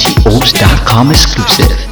TOBS.com exclusive.